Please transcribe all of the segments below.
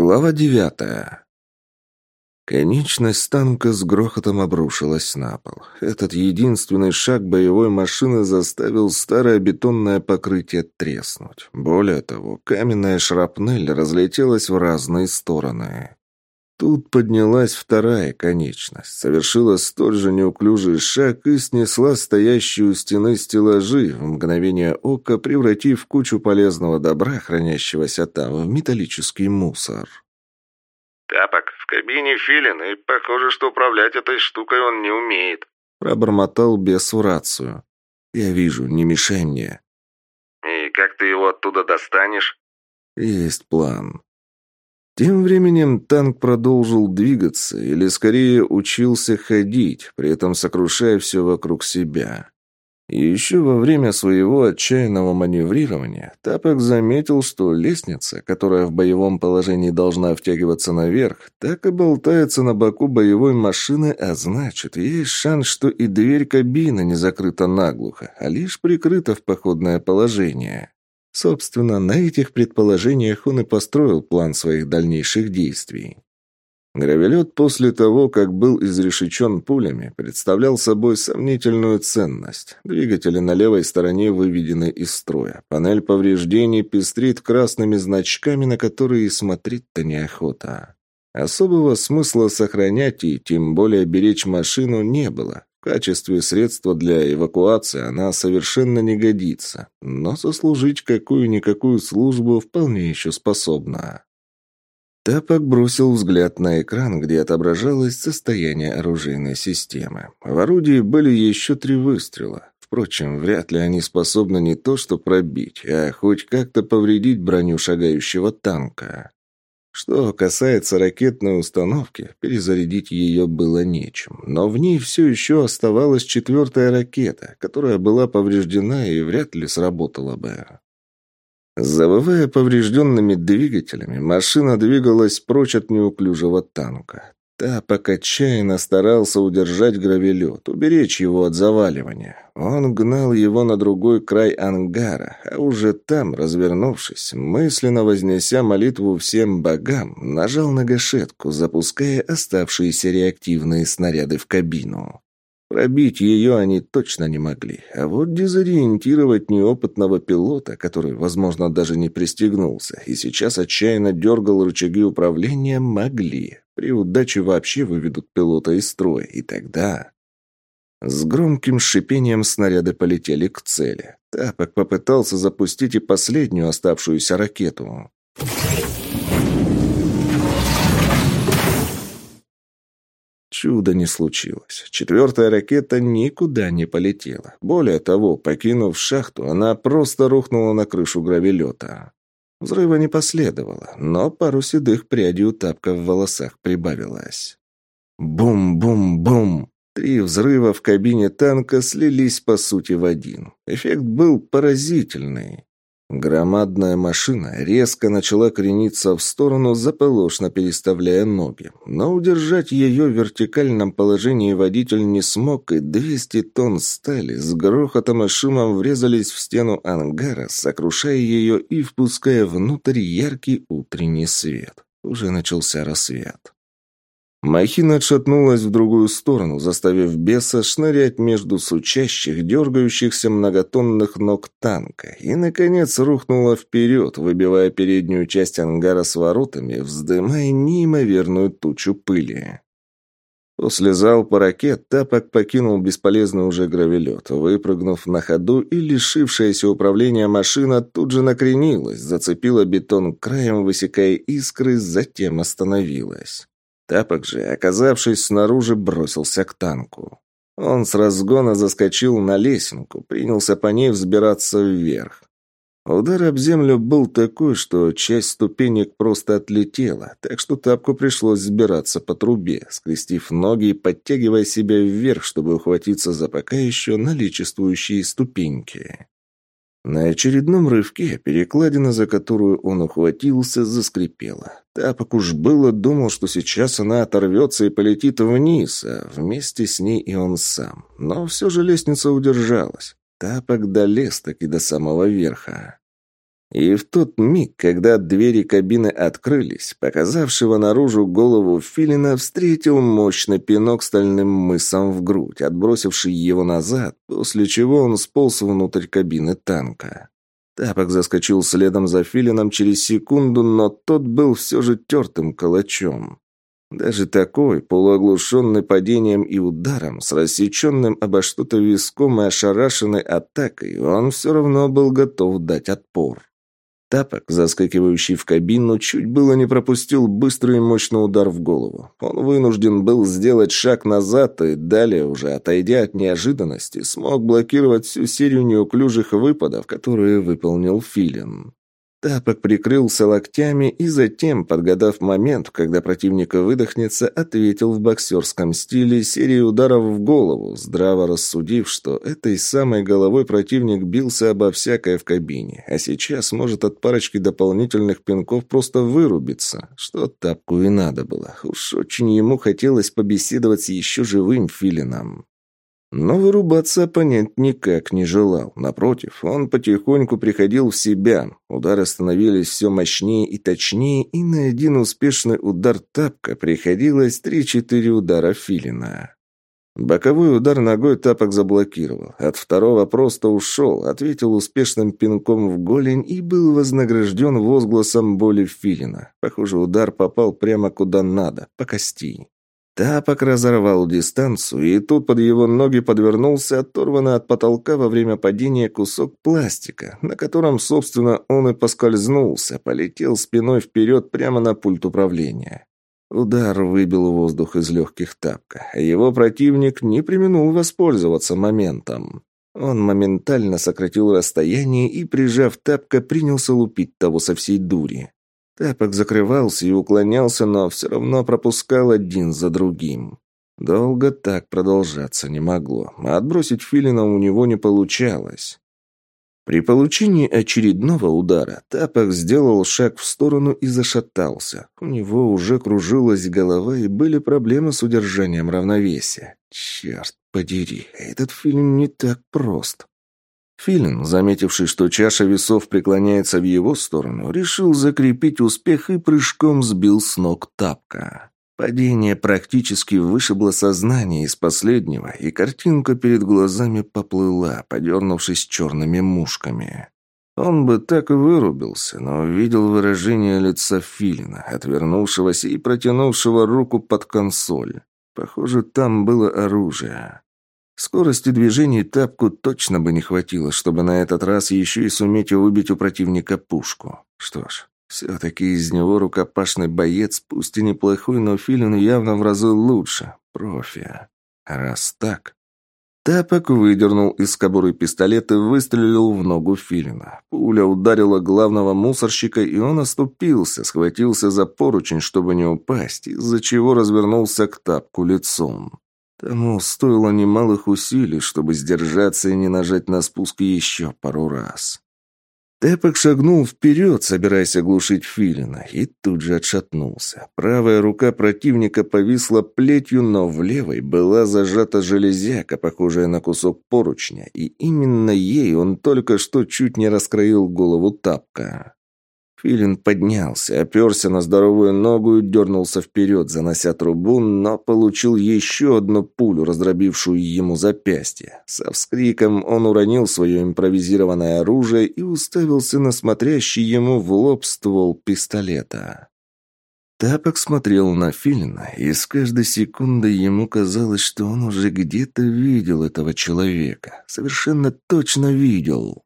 Глава девятая. Конечность танка с грохотом обрушилась на пол. Этот единственный шаг боевой машины заставил старое бетонное покрытие треснуть. Более того, каменная шрапнель разлетелась в разные стороны. Тут поднялась вторая конечность, совершила столь же неуклюжий шаг и снесла стоящую у стены стеллажи, в мгновение ока превратив кучу полезного добра, хранящегося там, в металлический мусор. «Тапок, в кабине филин, и похоже, что управлять этой штукой он не умеет», пробормотал бес в рацию. «Я вижу, не мешай мне». «И как ты его оттуда достанешь?» «Есть план». Тем временем танк продолжил двигаться, или скорее учился ходить, при этом сокрушая все вокруг себя. И еще во время своего отчаянного маневрирования Тапок заметил, что лестница, которая в боевом положении должна втягиваться наверх, так и болтается на боку боевой машины, а значит, есть шанс, что и дверь кабины не закрыта наглухо, а лишь прикрыта в походное положение. Собственно, на этих предположениях он и построил план своих дальнейших действий. Гравелет после того, как был изрешечен пулями, представлял собой сомнительную ценность. Двигатели на левой стороне выведены из строя. Панель повреждений пестрит красными значками, на которые смотреть-то неохота. Особого смысла сохранять и тем более беречь машину не было. В качестве средства для эвакуации она совершенно не годится, но сослужить какую-никакую службу вполне еще способна. Тапок бросил взгляд на экран, где отображалось состояние оружейной системы. В орудии были еще три выстрела. Впрочем, вряд ли они способны не то что пробить, а хоть как-то повредить броню шагающего танка. Что касается ракетной установки, перезарядить ее было нечем. Но в ней все еще оставалась четвертая ракета, которая была повреждена и вряд ли сработала бы. Завывая поврежденными двигателями, машина двигалась прочь от неуклюжего танка. Тапок отчаянно старался удержать гравелет, уберечь его от заваливания. Он гнал его на другой край ангара, а уже там, развернувшись, мысленно вознеся молитву всем богам, нажал на гашетку, запуская оставшиеся реактивные снаряды в кабину. Пробить ее они точно не могли, а вот дезориентировать неопытного пилота, который, возможно, даже не пристегнулся, и сейчас отчаянно дергал рычаги управления, могли. При удаче вообще выведут пилота из строя, и тогда... С громким шипением снаряды полетели к цели. Тапок попытался запустить и последнюю оставшуюся ракету. Чуда не случилось. Четвертая ракета никуда не полетела. Более того, покинув шахту, она просто рухнула на крышу гравелета. Взрыва не последовало, но пару седых прядей у тапка в волосах прибавилось. Бум-бум-бум! Три взрыва в кабине танка слились по сути в один. Эффект был поразительный. Громадная машина резко начала крениться в сторону, заполошно переставляя ноги. Но удержать ее в вертикальном положении водитель не смог, и 200 тонн стали с грохотом и шумом врезались в стену ангара, сокрушая ее и впуская внутрь яркий утренний свет. Уже начался рассвет. Махина отшатнулась в другую сторону, заставив беса шнырять между сучащих, дергающихся многотонных ног танка, и, наконец, рухнула вперед, выбивая переднюю часть ангара с воротами, вздымая неимоверную тучу пыли. После залпа ракет Тапок покинул бесполезный уже гравелет, выпрыгнув на ходу, и лишившаяся управления машина тут же накренилась, зацепила бетон краем, высекая искры, затем остановилась. Тапок же, оказавшись снаружи, бросился к танку. Он с разгона заскочил на лесенку, принялся по ней взбираться вверх. Удар об землю был такой, что часть ступенек просто отлетела, так что тапку пришлось взбираться по трубе, скрестив ноги и подтягивая себя вверх, чтобы ухватиться за пока еще наличествующие ступеньки. На очередном рывке перекладина, за которую он ухватился, заскрипела. Тапок уж было думал, что сейчас она оторвется и полетит вниз, а вместе с ней и он сам. Но все же лестница удержалась. Тапок долез таки до самого верха. И в тот миг, когда двери кабины открылись, показавшего наружу голову Филина встретил мощный пинок стальным мысом в грудь, отбросивший его назад, после чего он сполз внутрь кабины танка. Тапок заскочил следом за Филином через секунду, но тот был все же тертым калачом. Даже такой, полуоглушенный падением и ударом, с рассеченным обо что-то виском и ошарашенной атакой, он все равно был готов дать отпор. Тапок, заскакивающий в кабину, чуть было не пропустил быстрый и мощный удар в голову. Он вынужден был сделать шаг назад и далее, уже отойдя от неожиданности, смог блокировать всю серию неуклюжих выпадов, которые выполнил Филин. Тапок прикрылся локтями и затем, подгадав момент, когда противник выдохнется, ответил в боксерском стиле серией ударов в голову, здраво рассудив, что этой самой головой противник бился обо всякое в кабине, а сейчас может от парочки дополнительных пинков просто вырубиться, что Тапку и надо было. Уж очень ему хотелось побеседовать с еще живым филином. Но вырубаться оппонент никак не желал. Напротив, он потихоньку приходил в себя. Удары становились все мощнее и точнее, и на один успешный удар тапка приходилось 3-4 удара филина. Боковой удар ногой тапок заблокировал. От второго просто ушел, ответил успешным пинком в голень и был вознагражден возгласом боли филина. Похоже, удар попал прямо куда надо, по кости. Тапок разорвал дистанцию, и тут под его ноги подвернулся оторванный от потолка во время падения кусок пластика, на котором, собственно, он и поскользнулся, полетел спиной вперед прямо на пульт управления. Удар выбил воздух из легких тапка, а его противник не применул воспользоваться моментом. Он моментально сократил расстояние и, прижав тапка, принялся лупить того со всей дури. Тапок закрывался и уклонялся, но все равно пропускал один за другим. Долго так продолжаться не могло, а отбросить Филина у него не получалось. При получении очередного удара Тапок сделал шаг в сторону и зашатался. У него уже кружилась голова и были проблемы с удержанием равновесия. Черт подери, этот фильм не так прост. Филин, заметивший, что чаша весов преклоняется в его сторону, решил закрепить успех и прыжком сбил с ног тапка. Падение практически вышибло сознание из последнего, и картинка перед глазами поплыла, подернувшись черными мушками. Он бы так и вырубился, но увидел выражение лица Филина, отвернувшегося и протянувшего руку под консоль. Похоже, там было оружие. Скорости движений тапку точно бы не хватило, чтобы на этот раз еще и суметь выбить у противника пушку. Что ж, все-таки из него рукопашный боец, пусть и неплохой, но Филин явно в разы лучше. Профи. раз так... Тапок выдернул из кобуры пистолет и выстрелил в ногу Филина. Пуля ударила главного мусорщика, и он оступился, схватился за поручень, чтобы не упасть, из-за чего развернулся к Тапку лицом. Тому стоило немалых усилий, чтобы сдержаться и не нажать на спуск еще пару раз. Тепок шагнул вперед, собираясь оглушить Филина, и тут же отшатнулся. Правая рука противника повисла плетью, но в левой была зажата железяка, похожая на кусок поручня, и именно ей он только что чуть не раскроил голову тапка. Филин поднялся, оперся на здоровую ногу и дернулся вперед, занося трубу, но получил еще одну пулю, раздробившую ему запястье. Со вскриком он уронил свое импровизированное оружие и уставился на смотрящий ему в лоб ствол пистолета. Тапок смотрел на Филина, и с каждой секундой ему казалось, что он уже где-то видел этого человека. Совершенно точно видел.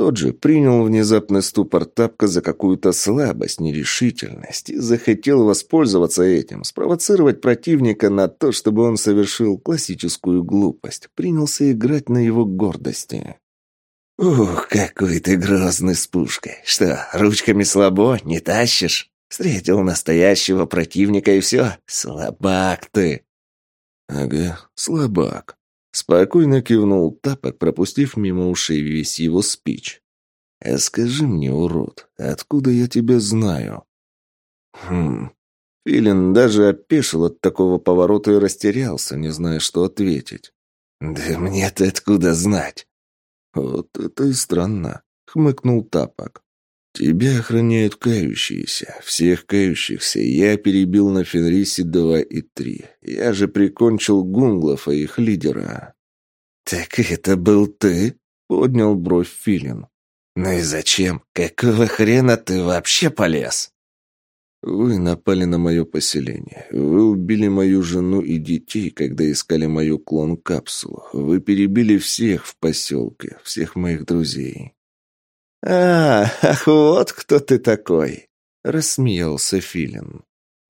Тот же принял внезапный ступор тапка за какую-то слабость, нерешительность и захотел воспользоваться этим, спровоцировать противника на то, чтобы он совершил классическую глупость, принялся играть на его гордости. «Ух, какой ты грозный с пушкой! Что, ручками слабо, не тащишь? Встретил настоящего противника и все? Слабак ты!» «Ага, слабак. Спокойно кивнул Тапок, пропустив мимо ушей весь его спич. «А скажи мне, урод, откуда я тебя знаю?» «Хм...» Филин даже опешил от такого поворота и растерялся, не зная, что ответить. «Да мне-то откуда знать?» «Вот это и странно», — хмыкнул Тапок. Тебя охраняют кающиеся. Всех кающихся я перебил на Фенрисе 2 и 3. Я же прикончил Гунглов, их лидера. «Так это был ты?» — поднял бровь Филин. «Ну и зачем? Какого хрена ты вообще полез?» «Вы напали на мое поселение. Вы убили мою жену и детей, когда искали мою клон-капсулу. Вы перебили всех в поселке, всех моих друзей». «А, ах, вот кто ты такой!» — рассмеялся Филин.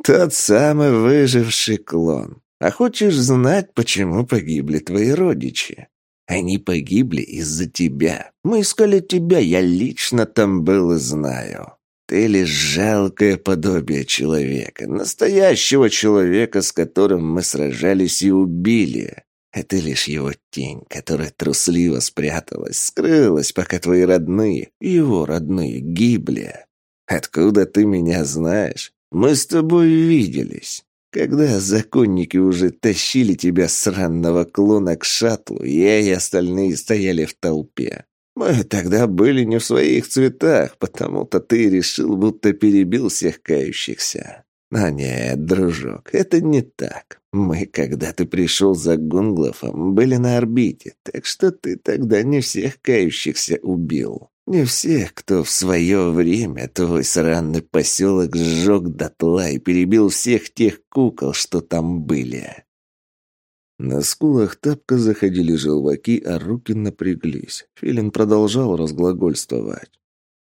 «Тот самый выживший клон. А хочешь знать, почему погибли твои родичи? Они погибли из-за тебя. Мы искали тебя, я лично там был и знаю. Ты лишь жалкое подобие человека, настоящего человека, с которым мы сражались и убили. Это лишь его тень, которая трусливо спряталась, скрылась, пока твои родные, его родные, гибли. Откуда ты меня знаешь? Мы с тобой виделись. Когда законники уже тащили тебя сранного клона к шаттлу, я и остальные стояли в толпе. Мы тогда были не в своих цветах, потому-то ты решил, будто перебил всех кающихся. Но нет, дружок, это не так. Мы, когда ты пришел за Гунглофом, были на орбите, так что ты тогда не всех кающихся убил. Не всех, кто в свое время твой сраный поселок сжег дотла и перебил всех тех кукол, что там были. На скулах тапка заходили желваки, а руки напряглись. Филин продолжал разглагольствовать.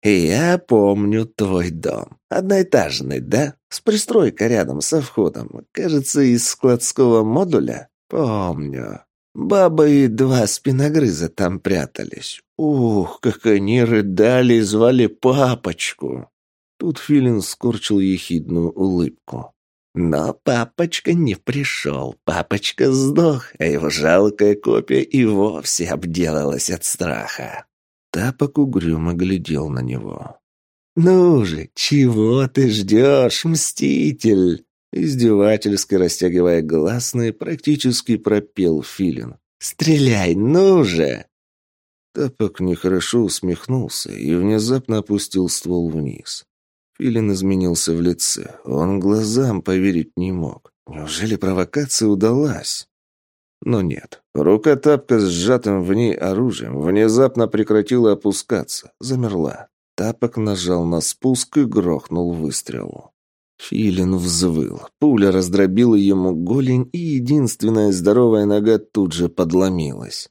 «Я помню твой дом. Одноэтажный, да? С пристройкой рядом со входом. Кажется, из складского модуля? Помню. Баба и два спиногрыза там прятались. Ух, как они рыдали и звали папочку!» Тут Филин скорчил ехидную улыбку. Но папочка не пришел. Папочка сдох, а его жалкая копия и вовсе обделалась от страха. Тапок угрюмо глядел на него. «Ну же, чего ты ждешь, мститель?» Издевательски растягивая гласные, практически пропел Филин. «Стреляй, ну же!» Тапок нехорошо усмехнулся и внезапно опустил ствол вниз. Филин изменился в лице. Он глазам поверить не мог. Неужели провокация удалась? Но нет. Рука тапка с сжатым в ней оружием внезапно прекратила опускаться. Замерла. Тапок нажал на спуск и грохнул выстрел. Филин взвыл. Пуля раздробила ему голень, и единственная здоровая нога тут же подломилась.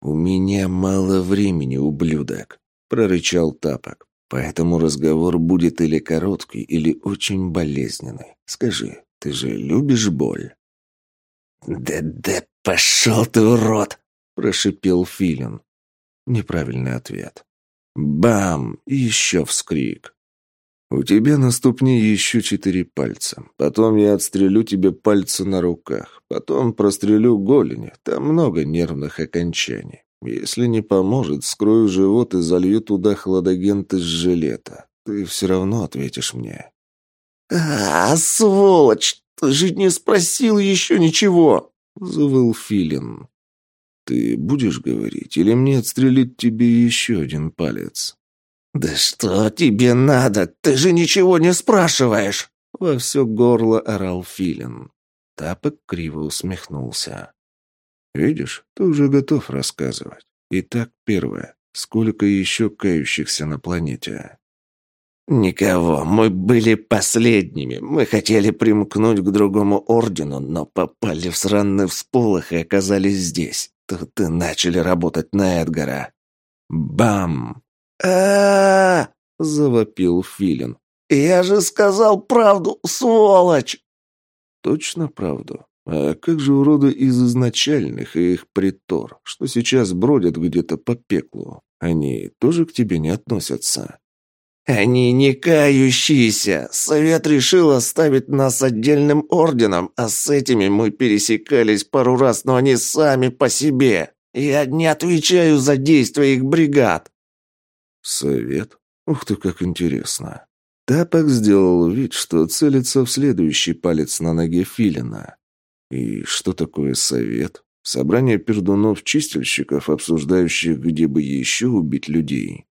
«У меня мало времени, ублюдок», — прорычал Тапок. Поэтому разговор будет или короткий, или очень болезненный. Скажи, ты же любишь боль?» «Да-да, пошел ты, урод!» – прошипел Филин. Неправильный ответ. Бам! И еще вскрик. «У тебя на ступне еще четыре пальца. Потом я отстрелю тебе пальцы на руках. Потом прострелю голени. Там много нервных окончаний. Если не поможет, скрою живот и залью туда хладагент из жилета. Ты все равно ответишь мне. «А, сволочь! Ты же не спросил еще ничего!» — завыл Филин. «Ты будешь говорить, или мне отстрелить тебе еще один палец?» «Да что тебе надо? Ты же ничего не спрашиваешь!» Во все горло орал Филин. Тапок криво усмехнулся. Видишь, ты уже готов рассказывать. Итак, первое. Сколько еще кающихся на планете? «Никого. Мы были последними. Мы хотели примкнуть к другому ордену, но попали в сраный всполох и оказались здесь. Тут и начали работать на Эдгара. Бам! а завопил Филин. «Я же сказал правду, сволочь!» «Точно правду. А как же уроды из изначальных и их притор, что сейчас бродят где-то по пеклу? Они тоже к тебе не относятся?» «Они не кающиеся. Совет решил оставить нас отдельным орденом, а с этими мы пересекались пару раз, но они сами по себе. Я не отвечаю за действия их бригад». «Совет? Ух ты, как интересно». Тапок сделал вид, что целится в следующий палец на ноге Филина. И что такое совет? Собрание пердунов-чистильщиков, обсуждающих, где бы еще убить людей.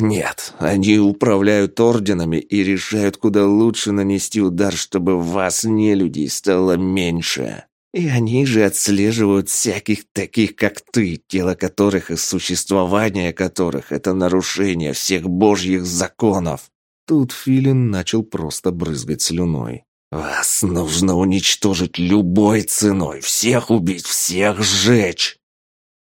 Нет, они управляют орденами и решают, куда лучше нанести удар, чтобы вас, не людей, стало меньше. И они же отслеживают всяких таких, как ты, тело которых и существование которых – это нарушение всех божьих законов. Тут Филин начал просто брызгать слюной. «Вас нужно уничтожить любой ценой, всех убить, всех сжечь!»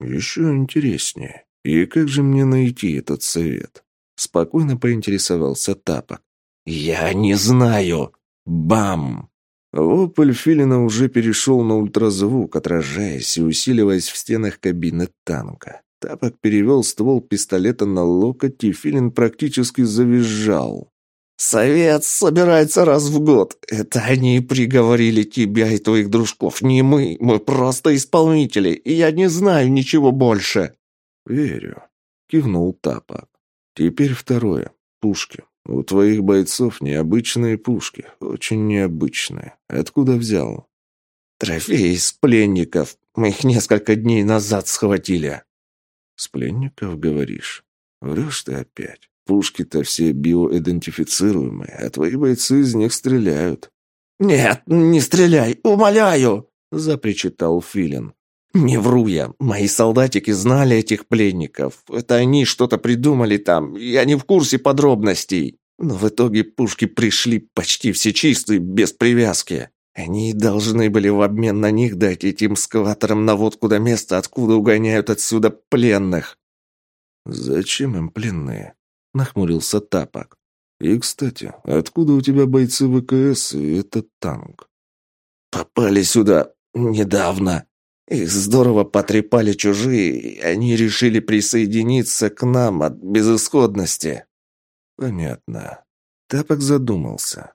«Еще интереснее. И как же мне найти этот совет?» Спокойно поинтересовался Тапок. «Я не знаю. Бам!» Вопль Филина уже перешел на ультразвук, отражаясь и усиливаясь в стенах кабины танка. Тапок перевел ствол пистолета на локоть, и Филин практически завизжал. «Совет собирается раз в год. Это они приговорили тебя и твоих дружков, не мы. Мы просто исполнители, и я не знаю ничего больше». «Верю», — кивнул Тапок. «Теперь второе. Пушки. У твоих бойцов необычные пушки. Очень необычные. Откуда взял?» «Трофеи из пленников. Мы их несколько дней назад схватили». «С пленников, говоришь? Врешь ты опять. Пушки-то все биоидентифицируемые, а твои бойцы из них стреляют». «Нет, не стреляй, умоляю!» – запричитал Филин. «Не вру я. Мои солдатики знали этих пленников. Это они что-то придумали там. Я не в курсе подробностей. Но в итоге пушки пришли почти все чистые, без привязки. Они должны были в обмен на них дать этим скваторам наводку до места, откуда угоняют отсюда пленных. «Зачем им пленные?» — нахмурился Тапок. «И, кстати, откуда у тебя бойцы ВКС и этот танк?» «Попали сюда недавно. Их здорово потрепали чужие, и они решили присоединиться к нам от безысходности». «Понятно». Тапок задумался.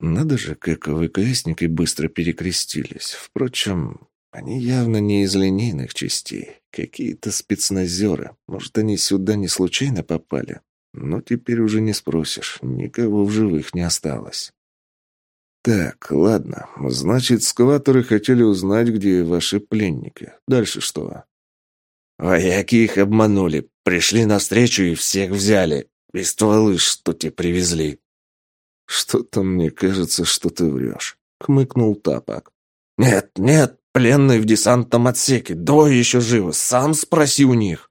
Надо же, как ВКСники быстро перекрестились. Впрочем, они явно не из линейных частей. Какие-то спецназеры. Может, они сюда не случайно попали? Но теперь уже не спросишь. Никого в живых не осталось. Так, ладно. Значит, скваторы хотели узнать, где ваши пленники. Дальше что? Вояки их обманули. Пришли навстречу и всех взяли. И стволы, что те привезли. «Что-то мне кажется, что ты врешь», — хмыкнул Тапок. «Нет, нет, пленные в десантном отсеке, двое еще живы, сам спроси у них».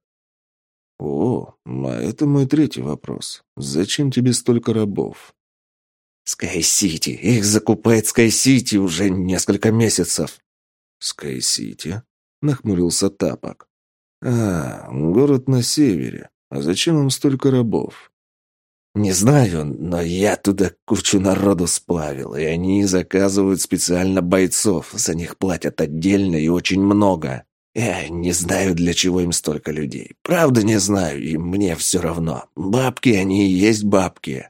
«О, а это мой третий вопрос. Зачем тебе столько рабов?» «Скай-Сити. Их закупает Скай-Сити уже несколько месяцев». «Скай-Сити?» — нахмурился Тапок. «А, город на севере. А зачем им столько рабов?» «Не знаю, но я туда кучу народу сплавил, и они заказывают специально бойцов. За них платят отдельно и очень много. Я не знаю, для чего им столько людей. Правда не знаю, и мне все равно. Бабки они и есть бабки».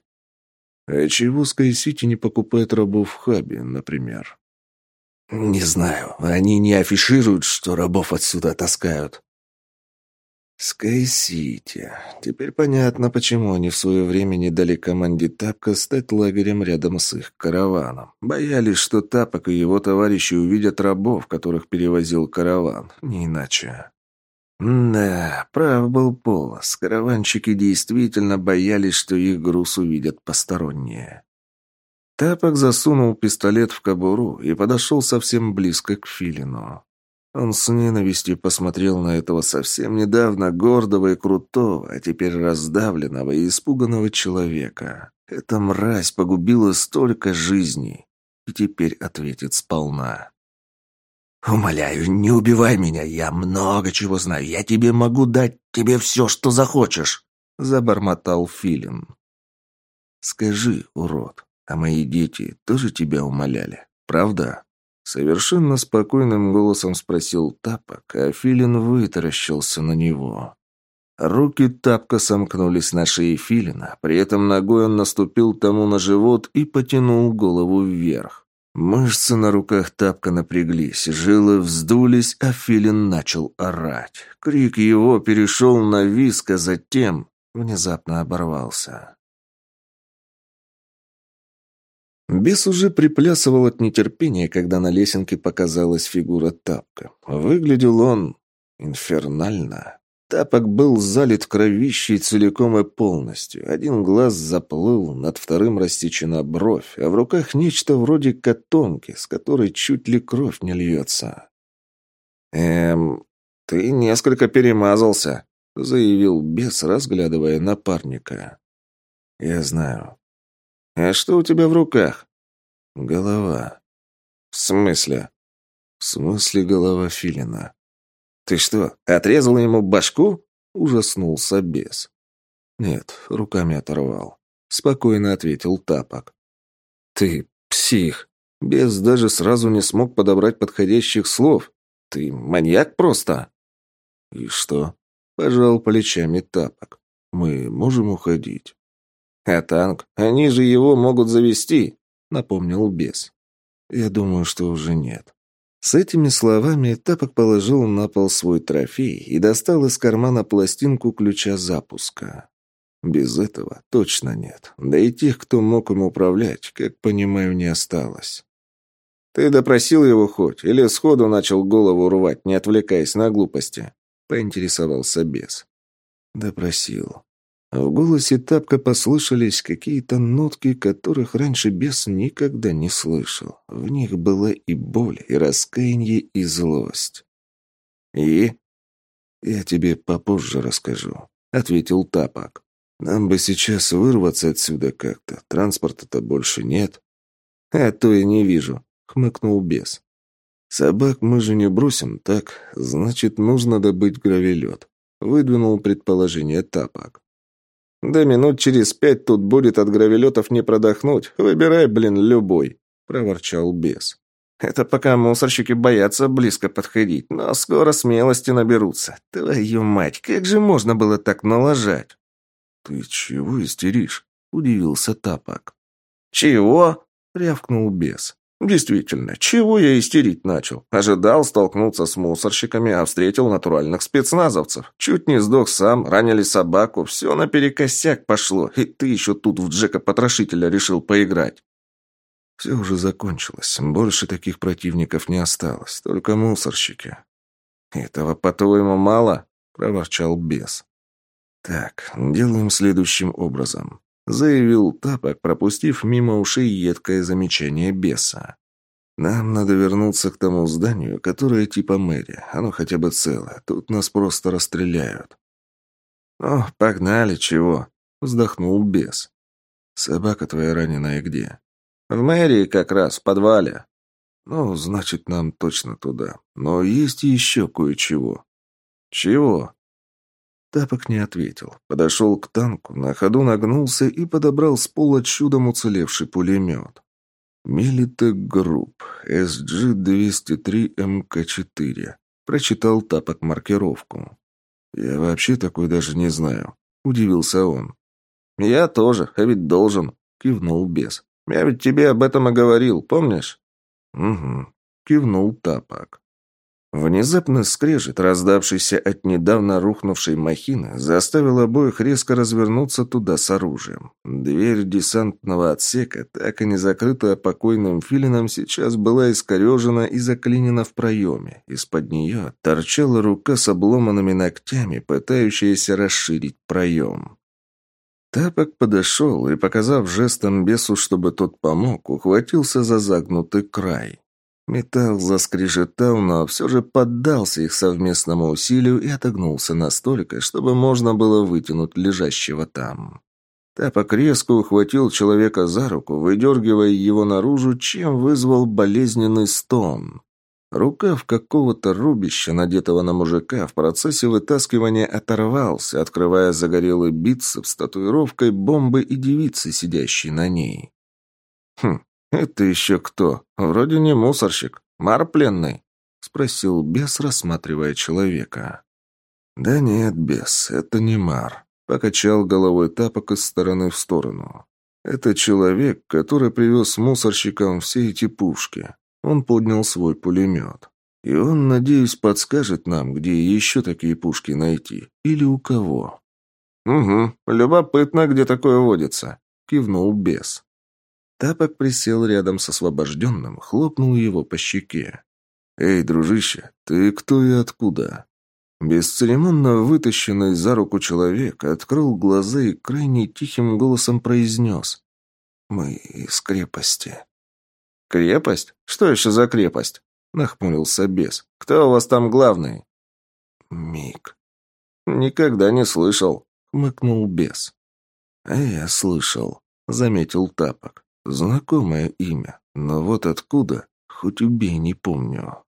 «А чего Скай-Сити не покупает рабов в хабе, например?» «Не знаю. Они не афишируют, что рабов отсюда таскают. Скай-Сити. Теперь понятно, почему они в свое время не дали команде Тапка стать лагерем рядом с их караваном. Боялись, что Тапок и его товарищи увидят рабов, которых перевозил караван. Не иначе. Да, прав был Полос. Караванщики действительно боялись, что их груз увидят посторонние. Тапок засунул пистолет в кобуру и подошел совсем близко к Филину. Он с ненавистью посмотрел на этого совсем недавно гордого и крутого, а теперь раздавленного и испуганного человека. Эта мразь погубила столько жизней и теперь ответит сполна. «Умоляю, не убивай меня, я много чего знаю, я тебе могу дать тебе все, что захочешь», — забормотал Филин. «Скажи, урод, а мои дети тоже тебя умоляли, правда?» Совершенно спокойным голосом спросил Тапок, а Филин вытаращился на него. Руки Тапка сомкнулись на шее Филина, при этом ногой он наступил тому на живот и потянул голову вверх. Мышцы на руках Тапка напряглись, жилы вздулись, а Филин начал орать. Крик его перешел на виск, а затем внезапно оборвался. Бес уже приплясывал от нетерпения, когда на лесенке показалась фигура тапка. Выглядел он инфернально. Тапок был залит кровищей целиком и полностью. Один глаз заплыл, над вторым растечена бровь, а в руках нечто вроде котомки, с которой чуть ли кровь не льется. «Эм, ты несколько перемазался», — заявил бес, разглядывая напарника. «Я знаю». «А что у тебя в руках?» «Голова». «В смысле?» «В смысле голова филина». «Ты что, отрезал ему башку?» — ужаснулся бес. «Нет, руками оторвал», — спокойно ответил Тапок. «Ты псих!» Бес даже сразу не смог подобрать подходящих слов. «Ты маньяк просто!» «И что?» — пожал плечами Тапок. «Мы можем уходить». «А танк? Они же его могут завести!» — напомнил бес. «Я думаю, что уже нет». С этими словами Тапок положил на пол свой трофей и достал из кармана пластинку ключа запуска. Без этого точно нет. Да и тех, кто мог им управлять, как понимаю, не осталось. «Ты допросил его хоть? Или сходу начал голову рвать, не отвлекаясь на глупости?» — поинтересовался бес. «Допросил. В голосе Тапка послышались какие-то нотки, которых раньше бес никогда не слышал. В них была и боль, и раскаяние, и злость. «И?» «Я тебе попозже расскажу», — ответил Тапок. «Нам бы сейчас вырваться отсюда как-то. Транспорта-то больше нет». «А то я не вижу», — хмыкнул бес. «Собак мы же не бросим, так? Значит, нужно добыть гравелет», — выдвинул предположение Тапок. Да минут через пять тут будет от гравелетов не продохнуть. Выбирай, блин, любой», — проворчал бес. «Это пока мусорщики боятся близко подходить, но скоро смелости наберутся. Твою мать, как же можно было так налажать?» «Ты чего истеришь?» — удивился Тапок. «Чего?» — рявкнул бес. Действительно, чего я истерить начал? Ожидал столкнуться с мусорщиками, а встретил натуральных спецназовцев. Чуть не сдох сам, ранили собаку, все наперекосяк пошло, и ты еще тут в Джека-потрошителя решил поиграть. Все уже закончилось, больше таких противников не осталось, только мусорщики. Этого, по-твоему, мало? Проворчал бес. Так, делаем следующим образом заявил Тапок, пропустив мимо ушей едкое замечание беса. «Нам надо вернуться к тому зданию, которое типа мэрия. Оно хотя бы целое. Тут нас просто расстреляют». «О, погнали, чего?» — вздохнул бес. «Собака твоя раненая где?» «В мэрии как раз, в подвале». «Ну, значит, нам точно туда. Но есть еще кое-чего». «Чего?» Тапок не ответил. Подошел к танку, на ходу нагнулся и подобрал с пола чудом уцелевший пулемет. «Militech Group, SG-203MK-4», — прочитал Тапок маркировку. «Я вообще такой даже не знаю», — удивился он. «Я тоже, а ведь должен», — кивнул бес. «Я ведь тебе об этом и говорил, помнишь?» «Угу», — кивнул Тапок. Внезапно скрежет, раздавшийся от недавно рухнувшей махины, заставил обоих резко развернуться туда с оружием. Дверь десантного отсека, так и не закрытая покойным филином, сейчас была искорежена и заклинена в проеме. Из-под нее торчала рука с обломанными ногтями, пытающаяся расширить проем. Тапок подошел и, показав жестом бесу, чтобы тот помог, ухватился за загнутый край. Металл заскрежетал, но все же поддался их совместному усилию и отогнулся настолько, чтобы можно было вытянуть лежащего там. Тапок резко ухватил человека за руку, выдергивая его наружу, чем вызвал болезненный стон. Рукав какого-то рубища, надетого на мужика, в процессе вытаскивания оторвался, открывая загорелый бицеп с татуировкой бомбы и девицы, сидящей на ней. Хм, «Это еще кто? Вроде не мусорщик. Мар пленный?» — спросил бес, рассматривая человека. «Да нет, бес, это не Мар», — покачал головой тапок из стороны в сторону. «Это человек, который привез мусорщикам все эти пушки. Он поднял свой пулемет. И он, надеюсь, подскажет нам, где еще такие пушки найти. Или у кого». «Угу, любопытно, где такое водится», — кивнул бес. Тапок присел рядом с освобожденным, хлопнул его по щеке. «Эй, дружище, ты кто и откуда?» Бесцеремонно вытащенный за руку человек открыл глаза и крайне тихим голосом произнес. «Мы из крепости». «Крепость? Что еще за крепость?» — нахмурился бес. «Кто у вас там главный?» «Миг». «Никогда не слышал», — хмыкнул бес. «А я слышал», — заметил Тапок. «Знакомое имя, но вот откуда, хоть убей, не помню».